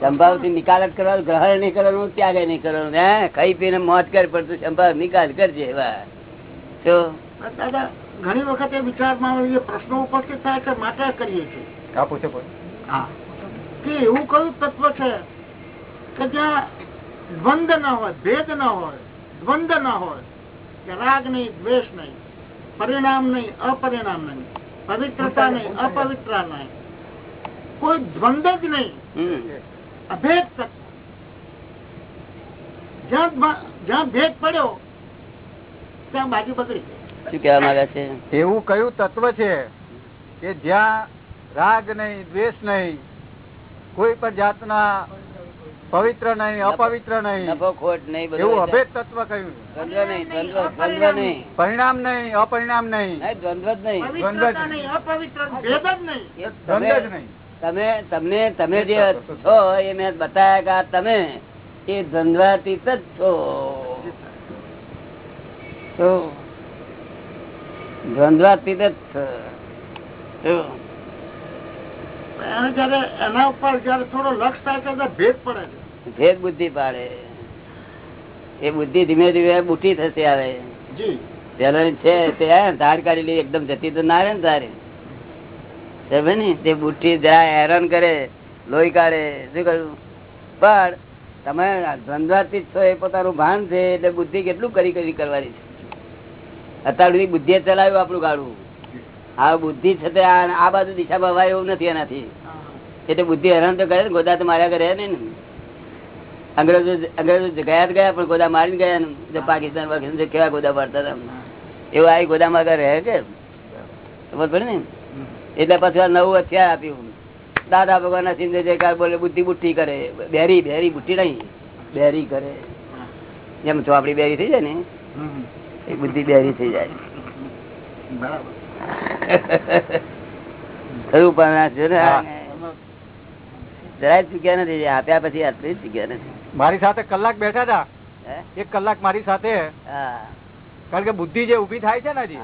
સંભાવથી નિકાલ જ કરવાનું ગ્રહણ નહીં કરવાનું ત્યાગ નહીં કરવાનું. હે? કઈ પીને મોત કર પડતું સંભાવ નિકાલ કરજે. તો? દાદા ઘણી વખત એ વિચારમાં આવે છે, પ્રશ્નો ઉપસ્થિત થાય છે માટે કરીએ છીએ. હા. પૂછે કે એવું કયું તત્વ છે કે જ્યાં દ્વંદ ના હોય ભેદ ના હોય દ્વંદ ના હોય કે રાગ નહીં દ્વેષ નહીં પરિણામ નહીં અપરિણામ નહીં પવિત્રતા નહીં અપવિત્રતા નહીં. કોઈ દ્વંદ જ નહીં. અભેદ તત્વ. જ્યાં જ્યાં ભેદ પડ્યો ત્યાં બાજુ બગડી ગઈ. શું કેવા માંગે છે? એવું કયું તત્વ છે કે જ્યાં રાગ નહીં દ્વેષ નહીં કોઈ પણ જાતના પવિત્ર નહીં અપવિત્ર નહીં નફો ખોટ નહીં એવું અભેદ તત્વ કયું દ્વંદ્વ નહીં દ્વંદ્વ દ્વંદ્વ નહીં. પરિણામ નહીં અપરિણામ નહીં. નહીં, દ્વંદ્વ જ નહીં. પવિત્રતા નહીં. અપવિત્ર ભેદ જ નહીં. એ દ્વંદ્વ જ તમે નહીં. તમે તમને તમે જે છો એ મેં બતાવ્યા કે તમે એ દ્વંદ્વાતીત જ છો. તો દ્વંદ્વાતીત જ છો તો એને જયારે એના ઉપર જયારે થોડો લક્ષ થાય ત્યારે ભેદ પડે છે. ભેદ બુદ્ધિ પાડે. એ બુદ્ધિ ધીમે ધીમે બુઠી થશે આવે જી. છે તે ધાડ કાઢી લે એકદમ જતી તો ના રે ને તારે સમજે ને? તે બુઠ્ઠી જાય હેરાન કરે લોહી કાઢે. શું કહ્યું પણ તમે ધંધાથી છો એ પોતાનું ભાન છે એટલે બુદ્ધિ કેટલું કરી કરી કરવાની છે? અત્યાર સુધી બુદ્ધિએ ચલાવ્યું આપણું ગાડું આ બુદ્ધિ છે તે આ બાજુ દિશા ભવાય એવું નથી એનાથી. એટલે બુદ્ધિ હેરાન તો કરે ને ગોદા તો માર્યા કરે ને. અંગ્રેજો અંગ્રેજો ગયા ગયા પણ ગોદા મારીને ગયા ને. પાકિસ્તાન પાકિસ્તાન જે કેવા ગોદા મારતા હતા. એવું આ ગોદામાં આગળ રહે કે? ખબર પડે ને? એટલે પછી આ નવું હથિયાર આપ્યું. દાદા ભગવાન ના સિંધે જયકાર બોલે બુદ્ધિ બુટ્ટી કરે. બેરી બેરી બુટ્ટી નહીં. બેરી કરે. જેમ ચોપડી બેરી થઈ જાય ને. એ બુદ્ધિ બેરી થઈ જાય. ખરું પણ છે ને જરાય ચૂક્યા નથી આપ્યા પછી આટલી ચૂક્યા નથી. મારી સાથે કલાક બેઠા હતા. એક કલાક મારી સાથે. કારણ કે બુદ્ધિ જે ઊભી થાય છે ને હજી.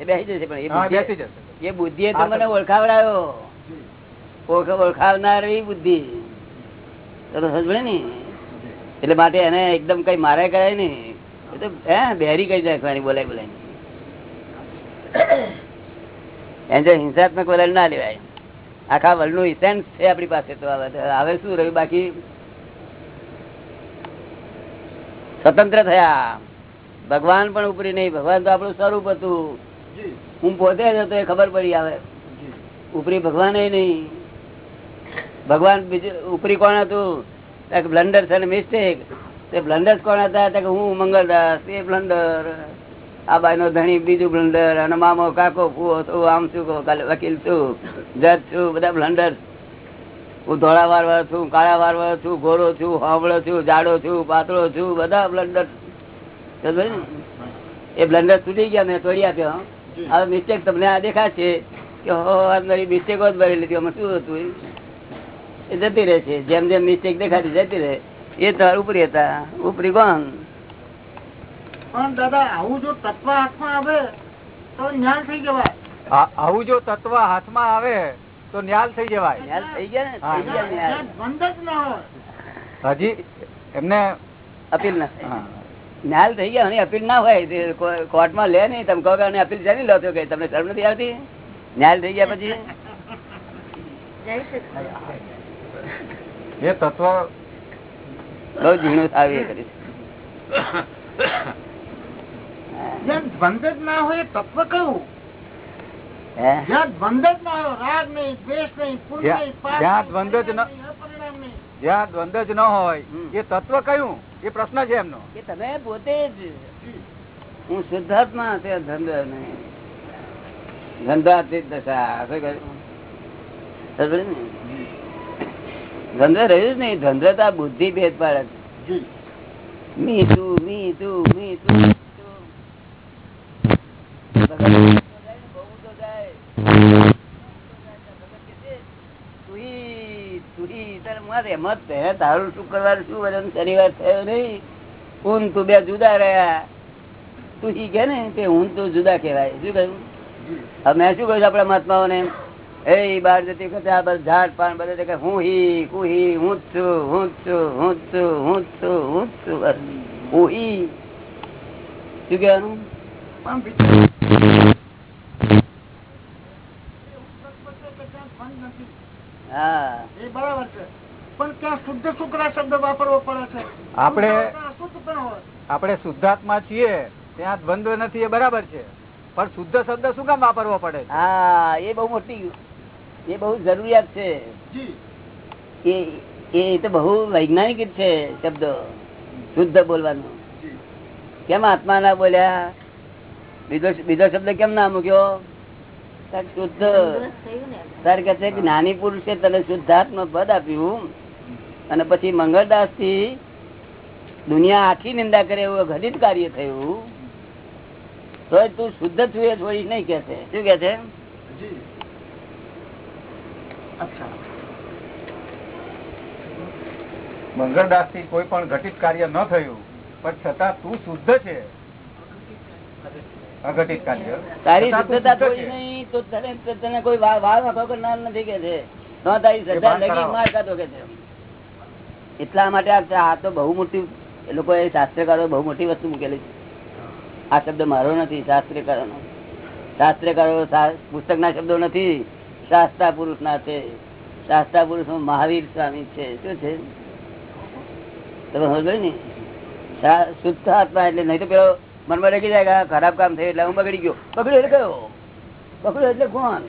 એ બેસી જશે પણ એ જશે. એ બુદ્ધિ તો મને ઓળખાવડાયો. ઓળખ- ઓળખાવનાર એ બુદ્ધિ તો સમજે ને? એટલે માટે એને એકદમ કઈ મારે કરાય ને એ તો હે બેરી કઈ નાખવાની બોલાય બોલાય. હિંસાત્મક વલણ ના લેવાય. આખા વલનું ઇસેન્સ છે આપણી પાસે તો હવે. શું રહ્યું? બાકી સ્વતંત્ર થયા. ભગવાન પણ ઉપરી નહીં. ભગવાન તો આપણું સ્વરૂપ હતું. હું પોતે જ હતો એ ખબર પડી આવે. ઉપરી ભગવાન નહીં. ભગવાન બીજું ઉપરી કોણ હતું? બ્લન્ડર છે મિસ્ટેક. તે બ્લન્ડર કોણ હતા? તો કે હું મંગળદાસ એ બ્લન્ડર આ બાઈ નો ધણી બીજું બ્લન્ડર અને મામો કાકો ફુવો છું આમ છું કહો, કાલે વકીલ છું જજ છું બધા બ્લન્ડર હું ધોળા વારવાર છું કાળા વારવાર છું ગોરો છું હોબળો છું જાડો છું પાતળો છું બધા બ્લન્ડર એ બ્લન્ડર તૂટી ગયા મેં તોડી આપ્યો હવે મિસ્ટેક તમને આ દેખાશે કે હો મારી મિસ્ટેકો જ ભરી લીધી અમે શું હતું એ? એ જતી રહે છે. જેમ જેમ મિસ્ટેક દેખાતી જતી રહે. એ તો ઉપરી હતા. ઉપરી કોણ? પણ દાદા આવું જો તત્વ હાથમાં આવે તો જ્ઞાન થઈ જવાય. આવું જો તત્વ હાથમાં આવે તો ન્યાલ થઈ જવાય. ન્યાલ થઈ ગયા ને? જ હોય. હજી એમને અપીલ ના ન્યાલ થઈ ગયા અપીલ ના હોય. કોર્ટમાં કોર્ટમાં લે નહીં તમે કહો કે અપીલ જાણી લો? છો કે તમને શરમ નથી આવતી? ન્યાલ થઈ ગયા પછી? એ તત્વ બહુ ઝીણું થાવ એ કરીશ દ્વંદ જ ના હોય તત્વ કયું હે? દ્વંદ જ ના હોય એ તત્વ કયું? એ પ્રશ્ન છે એમનો. કે તમે પોતે જ હું શુદ્ધાત્મા ધંધો નહીં. ગંધાતીત દશા ગંધ રહ્યું જ નહીં. ગંધ તો આ બુદ્ધિ ભેદ પાડે. મી તું મી તું મી તું તારે મારે એમ જ તે. તારું શું કરવાનું શું વજન શનિવાર થયો નહીં ઊન તું બે જુદા રહ્યા તું ઈ કે ને તે ઊન તું જુદા કહેવાય. શું કહ્યું? હવે મેં શું કહ્યું આપડા મહાત્માઓને? એ બાર જતી વખતે આ બધા ઝાડ પાન બધા દેખાય, હું હી કુહી હું જ છું હું જ છું હું જ છું હું જ છું હું જ છું બસ. હું હી. શું કહેવાનું? પણ હા બરાબર છે. પણ ત્યાં શુદ્ધ શુક્ર શબ્દ વાપરવો પડે છે. આપણે શુદ્ધાત્મા છીએ ત્યાં દ્વંદ્વ નથી એ બરાબર છે. પણ શુદ્ધ શબ્દ શું કામ વાપરવો પડે હા એ બહુ મોટી એ બહુ જરૂરિયાત છે. એ તો બહુ વૈજ્ઞાનિક છે શબ્દો શુદ્ધ બોલવાનું. કેમ આત્મા ના બોલ્યા? બીજો બીજો શબ્દ કેમ ના મૂક્યો? શુદ્ધ. તારે કે છે જ્ઞાની પુરુષે તને શુદ્ધાત્મા પદ આપ્યું. અને પછી મંગળદાસથી દુનિયા આખી નિંદા કરે એવું ઘટિત કાર્ય થયું. તો તું શુદ્ધ છું એ છોડીશ નહીં કે છે. શું કે છે? મંગળદાસથી કોઈ પણ ઘટિત કાર્ય ન થયું પણ છતાં તું શુદ્ધ છે. અઘટિત કાર્ય. તારી શુદ્ધતા શુદ્ધ નહીં તો તને કોઈ વા- કરનાર નથી કે છે? તો તારી શ્રદ્ધા લગી માર કાઢો કે છે? એટલા માટે આ તો બહુ મોટી એ લોકો એ શાસ્ત્રકારો બહુ મોટી વસ્તુ મૂકેલી છે. આ શબ્દ મારો નથી શાસ્ત્રકારોનો. શાસ્ત્રકારો પુસ્તક પુસ્તકના શબ્દો નથી. શાસ્ત્રા પુરુષ ના છે. શાસ્ત્રા પુરુષ મહાવીર સ્વામી છે. શું છે? તમે સમજો ને? શુદ્ધ આત્મા એટલે નહીં તો પેલો મનમાં લખી જાય ખરાબ કામ થયું એટલે હું બગડી ગયો. બગડ્યો એટલે કયો? બગડ્યો એટલે કોણ?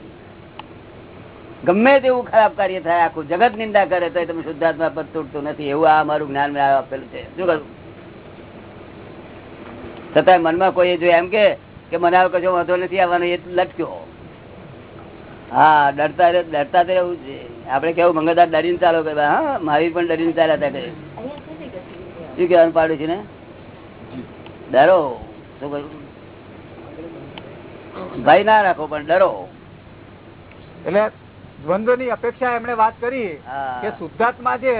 ગમે તેવું ખરાબ કાર્ય થાય, આખું જગત નિંદા કરે તો તમે શુદ્ધાત્મા પર તૂટતું નથી. એવું આ અમારું જ્ઞાન આપેલું છે. શું કરું છતાં મનમાં કોઈ જો એમ કે મને આવો કશો વાંધો નથી આવવાનો એ લટક્યો. હા ડરતા ડરતા તો રહેવું છે. આપડે કેવું મંગળદાર ડરીને ચાલો કે હા મારી પણ ડરીને ચાલ્યા હતા કે શું કેવાનું પાડું છે ને ડરો. શું કહ્યું? ભાઈ ના રાખો પણ ડરો. એટલે દ્વંદ્વની અપેક્ષા એમણે વાત કરી. કે શુદ્ધાત્મા છે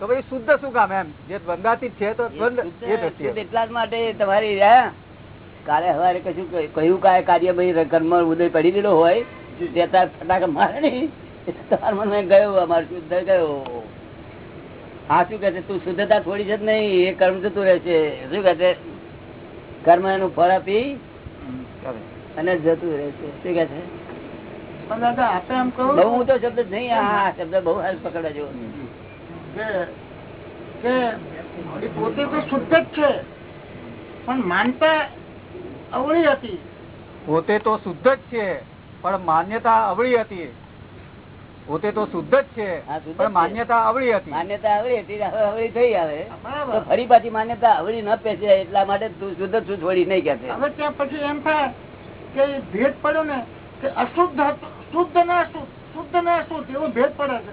તો ભાઈ શુદ્ધ શું કામ એમ? જે દ્વંદ્વાતીત છે તો શુદ્ધ એટલા જ માટે તમારી કાલે સવારે કશું કયું કાય કાર્ય ભાઈ કર્મ ઉદય પડી દીધો હોય તે અત્યારે ફટાકા મારે નહીં. એટલે મનમાં ગયો અમારું શુદ્ધ ગયો. આ શું કે છે? તું શુદ્ધતા થોડી છે જ નહીં એ કર્મ જતું રહેશે શું કે છે? કર્મ એનું ફળ આપી અને જતું રહેશે શું કે છે? પણ દાદા આપે એમ કહું બહુ ઊંચો શબ્દ નહીં આ આ શબ્દ બહુ હાલ પકડવા જેવો કે કે એ પોતે તો શુદ્ધ જ છે. પણ માનતા અવળી હતી. પોતે તો શુદ્ધ જ છે. પણ માન્યતા અવળી હતી. પોતે તો શુદ્ધ જ છે પણ માન્યતા અવળી હતી. માન્યતા અવળી હતી અવળી થઈ આવે. તો ફરી પાછી માન્યતા અવળી ન પેસે એટલા માટે તું શુદ્ધ છું છોડી નહીં કે હવે ત્યાં પછી એમ થાય કે ભેદ પડ્યો ને કે અશુદ્ધ શુદ્ધ ને અશુદ્ધ શુદ્ધ ને અશુદ્ધ એવો ભેદ પડે છે.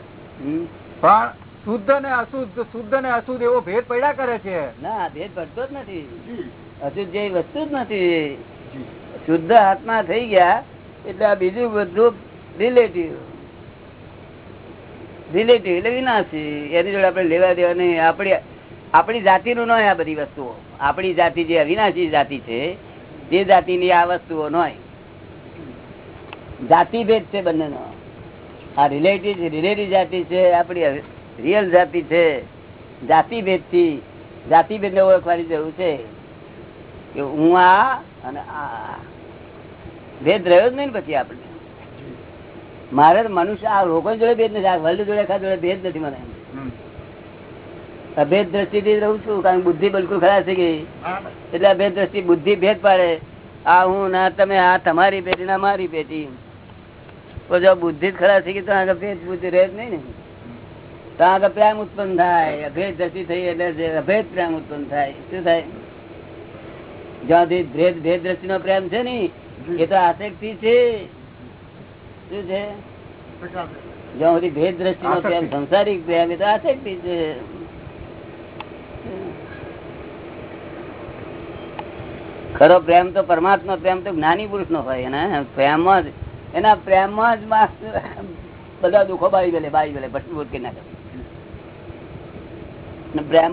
પણ શુદ્ધ ને અશુદ્ધ શુદ્ધ ને અશુદ્ધ એવો ભેદ પડ્યા કરે છે. ના ભેદ પડતો જ નથી. જી. અશુદ્ધ જેવી વસ્તુ જ નથી. શુદ્ધ આત્મા થઈ ગયા એટલે આ બીજું બધું રિલેટિવ રિલેટિવ એટલે વિનાશી. એની જોડે આપણે લેવા દેવા નહીં. આપણી આપણી જાતિનું નહીં આ બધી વસ્તુઓ. આપણી જાતિ જે અવિનાશી જાતિ છે તે જાતિની આ વસ્તુઓ નહીં જાતિ ભેદ છે બંનેનો. આ રિલેટિવ રિલેટિવ જાતિ છે, આપણી રિયલ જાતિ છે. જાતિ ભેદથી, જાતિ ભેદને ઓળખવાની જરૂર છે. કે હું આ અને આ. ભેદ રહ્યો જ નહીં પછી આપણને મારે મનુષ્ય આ લોકો જોડે ભેદ નથી આ વર્લ્ડ જોડે ખા જોડે ભેદ નથી મને. અભેદ દ્રષ્ટિથી રહું છું કારણ કે બુદ્ધિ બિલકુલ ખરાબ થઈ ગઈ. એટલે અભેદ દ્રષ્ટિ બુદ્ધિ ભેદ પાડે. આ હું ના તમે આ તમારી પેટી ના મારી પેટી. તો જો બુદ્ધિ જ ખરાબ થઈ ગઈ તો આગળ ભેદ બુદ્ધિ રહે જ નહીં ને. તો આગળ પ્રેમ ઉત્પન્ન થાય. અભેદ દ્રષ્ટિ થઈ એટલે અભેદ પ્રેમ ઉત્પન્ન થાય. શું થાય? જ્યાંથી ભેદ ભેદ દ્રષ્ટિ નો પ્રેમ છે ને એ તો આસક્તિ છે. શું છે? જ્યાં સુધી ભેદ દ્રષ્ટિ નો પ્રેમ સંસારિક પ્રેમ એ તો આસક્તિ છે. ખરો પ્રેમ તો પરમાત્મા પ્રેમ તો જ્ઞાની પુરુષ નો હોય એના પ્રેમ જ એના પ્રેમ જ બધા દુઃખો બાવી ગયેલે બાવી ગયેલે ભસ્મીભૂત કરી નાખે. પ્રેમ